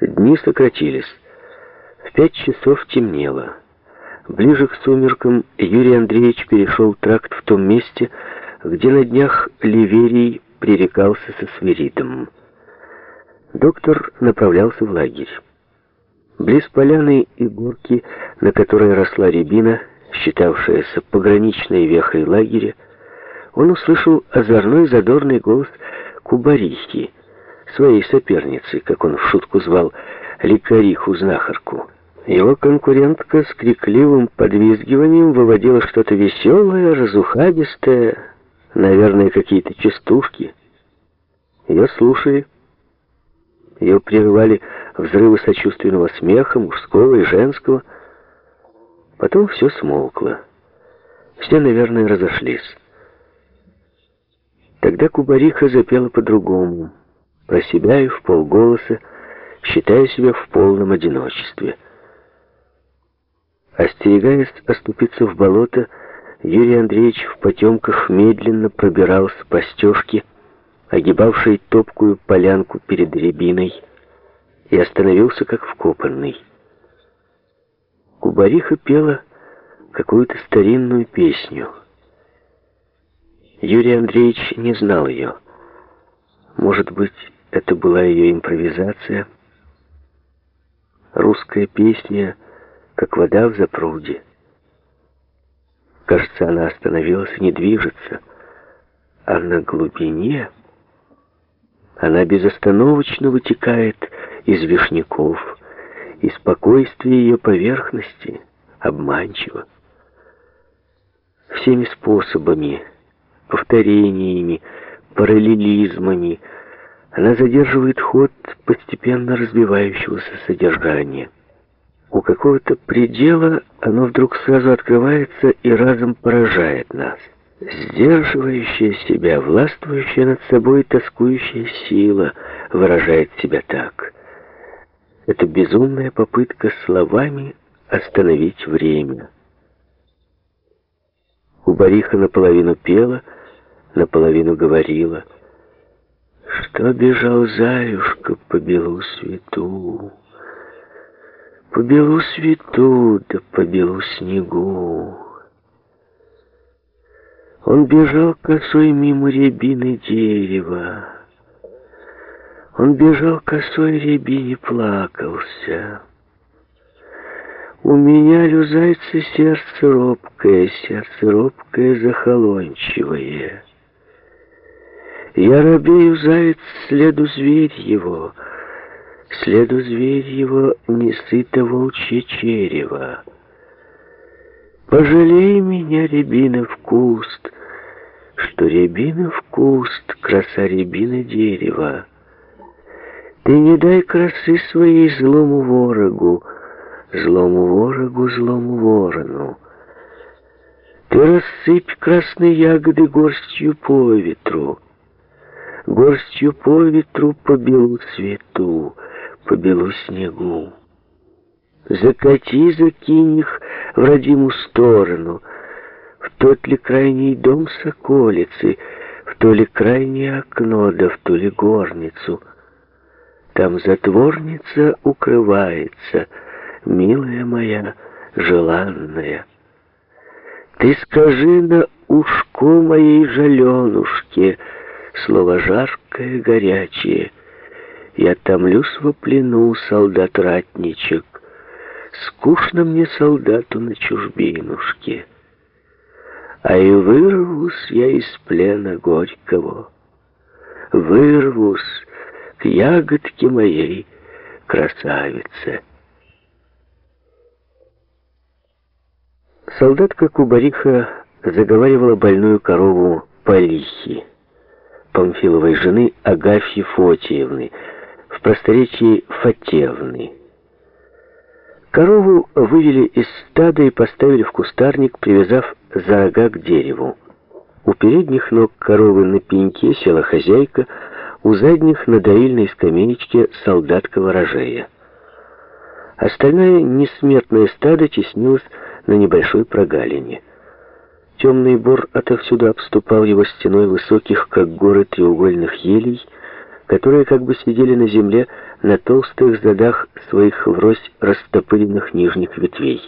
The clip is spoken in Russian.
Дни сократились. В пять часов темнело. Ближе к сумеркам Юрий Андреевич перешел тракт в том месте, где на днях Ливерий пререкался со Свиридом. Доктор направлялся в лагерь. Близ поляны и горки, на которой росла рябина, считавшаяся пограничной вехой лагеря, он услышал озорной задорный голос Кубарихи, своей соперницы, как он в шутку звал лекариху-знахарку. Его конкурентка с крикливым подвизгиванием выводила что-то веселое, разухабистое, наверное, какие-то частушки. Ее слушали. Ее прерывали взрывы сочувственного смеха, мужского и женского. Потом все смолкло. Все, наверное, разошлись. Тогда Кубариха запела по-другому, про себя и в полголоса, считая себя в полном одиночестве. Остерегаясь оступиться в болото, Юрий Андреевич в потемках медленно пробирался по стежке, огибавшей топкую полянку перед рябиной, и остановился как вкопанный. Кубариха пела какую-то старинную песню — Юрий Андреевич не знал ее. Может быть, это была ее импровизация? Русская песня, как вода в запруде. Кажется, она остановилась и не движется. А на глубине она безостановочно вытекает из вишняков, и спокойствие ее поверхности обманчиво. Всеми способами повторениями, параллелизмами. Она задерживает ход постепенно разбивающегося содержания. У какого-то предела оно вдруг сразу открывается и разом поражает нас. Сдерживающая себя, властвующая над собой тоскующая сила выражает себя так. Это безумная попытка словами остановить время. Кубариха наполовину пела, наполовину говорила, что бежал заюшка по белу свету, по белу свету, да по белу снегу. Он бежал косой мимо рябины дерева. Он бежал косой рябине, плакался. У меня люзается сердце робкое, сердце робкое, захолончивое. Я робею, заяц, следу зверь его, Следу зверь его, не сыто волчье черево. Пожалей меня, рябинов куст, Что рябинов куст, краса рябина дерева. Ты не дай красы своей злому ворогу, Злому ворогу, злому ворону. Ты рассыпь красные ягоды горстью по ветру, Горстью по ветру по белу свету, по белу снегу. Закати, закинь их в родимую сторону, В тот ли крайний дом соколицы, В то ли крайнее окно, да в ту ли горницу. Там затворница укрывается, Милая моя, желанная. Ты скажи на ушко моей жаленушке, Слово жаркое, горячее. Я томлюсь во плену, солдат-ратничек. Скучно мне солдату на чужбинушке. А и вырвусь я из плена горького. Вырвусь к ягодке моей красавице. Солдатка Кубариха заговаривала больную корову Полихи. Памфиловой жены Агафьи Фотиевны, в просторечии Фатевны. Корову вывели из стада и поставили в кустарник, привязав за рога к дереву. У передних ног коровы на пеньке села хозяйка, у задних на доильной скамеечке солдатка ворожея. Остальное несмертное стадо теснилось на небольшой прогалине. Темный бор отовсюду обступал его стеной высоких, как горы треугольных елей, которые как бы сидели на земле, на толстых задах своих врозь растопыренных нижних ветвей.